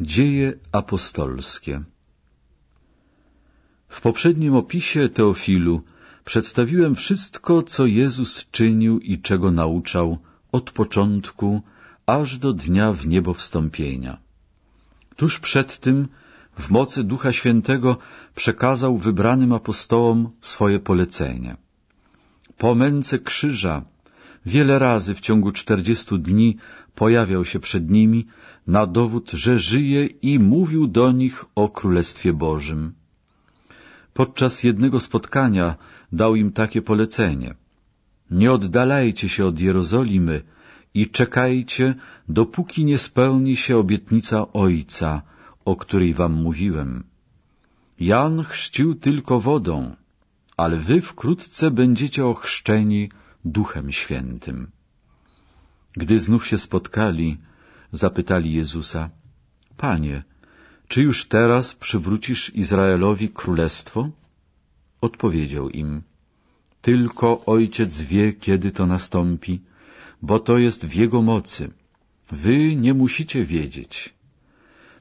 Dzieje apostolskie W poprzednim opisie Teofilu przedstawiłem wszystko, co Jezus czynił i czego nauczał od początku aż do dnia w niebo wstąpienia. Tuż przed tym w mocy Ducha Świętego przekazał wybranym apostołom swoje polecenie. Po męce krzyża wiele razy w ciągu czterdziestu dni pojawiał się przed nimi na dowód, że żyje i mówił do nich o Królestwie Bożym. Podczas jednego spotkania dał im takie polecenie. Nie oddalajcie się od Jerozolimy i czekajcie, dopóki nie spełni się obietnica Ojca, o której wam mówiłem. Jan chrzcił tylko wodą, ale wy wkrótce będziecie ochrzczeni Duchem Świętym. Gdy znów się spotkali, zapytali Jezusa, Panie, czy już teraz przywrócisz Izraelowi królestwo? Odpowiedział im, tylko Ojciec wie, kiedy to nastąpi, bo to jest w Jego mocy. Wy nie musicie wiedzieć.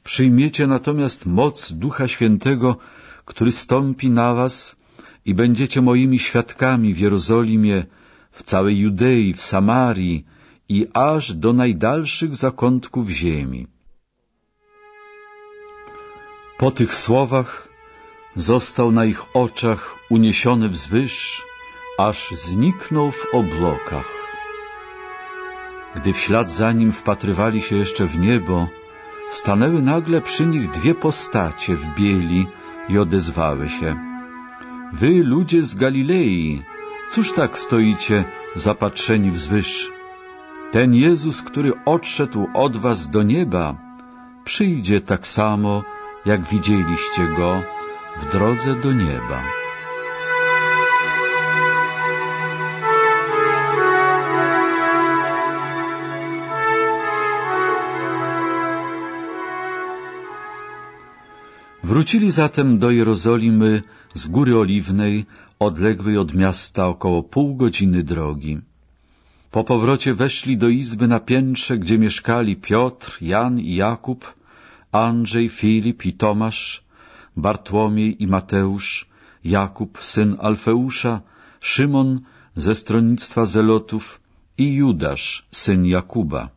Przyjmiecie natomiast moc Ducha Świętego, który stąpi na was i będziecie moimi świadkami w Jerozolimie, w całej Judei, w Samarii i aż do najdalszych zakątków ziemi. Po tych słowach został na ich oczach uniesiony wzwyż, aż zniknął w oblokach. Gdy w ślad za nim wpatrywali się jeszcze w niebo, stanęły nagle przy nich dwie postacie w bieli i odezwały się. Wy, ludzie z Galilei, cóż tak stoicie zapatrzeni wzwyż? Ten Jezus, który odszedł od was do nieba, przyjdzie tak samo, jak widzieliście Go w drodze do nieba. Wrócili zatem do Jerozolimy z Góry Oliwnej, odległej od miasta około pół godziny drogi. Po powrocie weszli do izby na piętrze, gdzie mieszkali Piotr, Jan i Jakub, Andrzej, Filip i Tomasz, Bartłomiej i Mateusz, Jakub, syn Alfeusza, Szymon ze stronnictwa Zelotów i Judasz, syn Jakuba.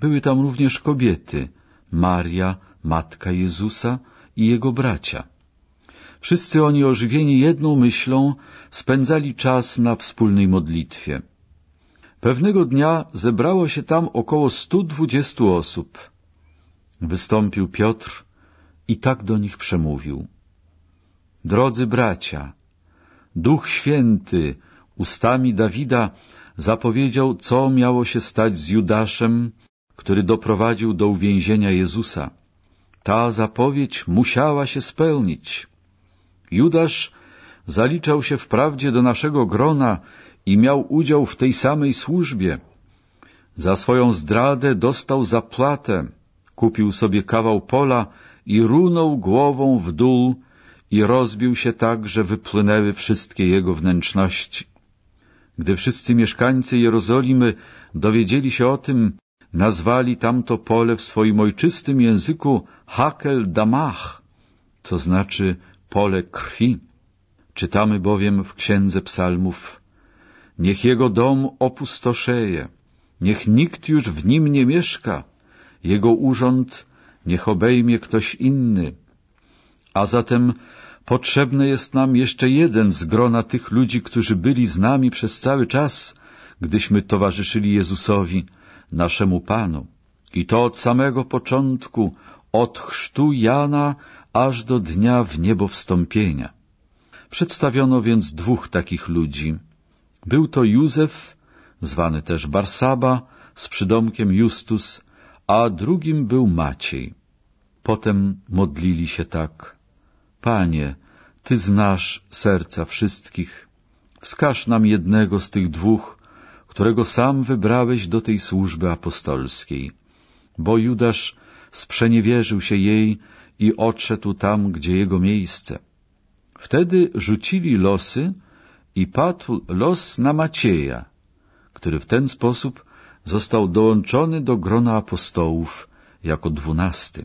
Były tam również kobiety, Maria, matka Jezusa i jego bracia. Wszyscy oni ożywieni jedną myślą spędzali czas na wspólnej modlitwie. Pewnego dnia zebrało się tam około stu dwudziestu osób. Wystąpił Piotr i tak do nich przemówił. Drodzy bracia, Duch Święty ustami Dawida zapowiedział, co miało się stać z Judaszem, który doprowadził do uwięzienia Jezusa. Ta zapowiedź musiała się spełnić. Judasz zaliczał się wprawdzie do naszego grona i miał udział w tej samej służbie. Za swoją zdradę dostał zapłatę, kupił sobie kawał pola i runął głową w dół i rozbił się tak, że wypłynęły wszystkie jego wnętrzności. Gdy wszyscy mieszkańcy Jerozolimy dowiedzieli się o tym, nazwali tamto pole w swoim ojczystym języku Hakel Damach, co znaczy pole krwi. Czytamy bowiem w Księdze Psalmów Niech jego dom opustoszeje, niech nikt już w nim nie mieszka, jego urząd niech obejmie ktoś inny. A zatem potrzebny jest nam jeszcze jeden z grona tych ludzi, którzy byli z nami przez cały czas, gdyśmy towarzyszyli Jezusowi, naszemu Panu. I to od samego początku, od chrztu Jana aż do dnia w niebo wstąpienia. Przedstawiono więc dwóch takich ludzi. Był to Józef, zwany też Barsaba, z przydomkiem Justus, a drugim był Maciej. Potem modlili się tak. Panie, Ty znasz serca wszystkich. Wskaż nam jednego z tych dwóch, którego sam wybrałeś do tej służby apostolskiej. Bo Judasz sprzeniewierzył się jej i odszedł tam, gdzie jego miejsce. Wtedy rzucili losy i padł los na Macieja, który w ten sposób został dołączony do grona apostołów jako dwunasty.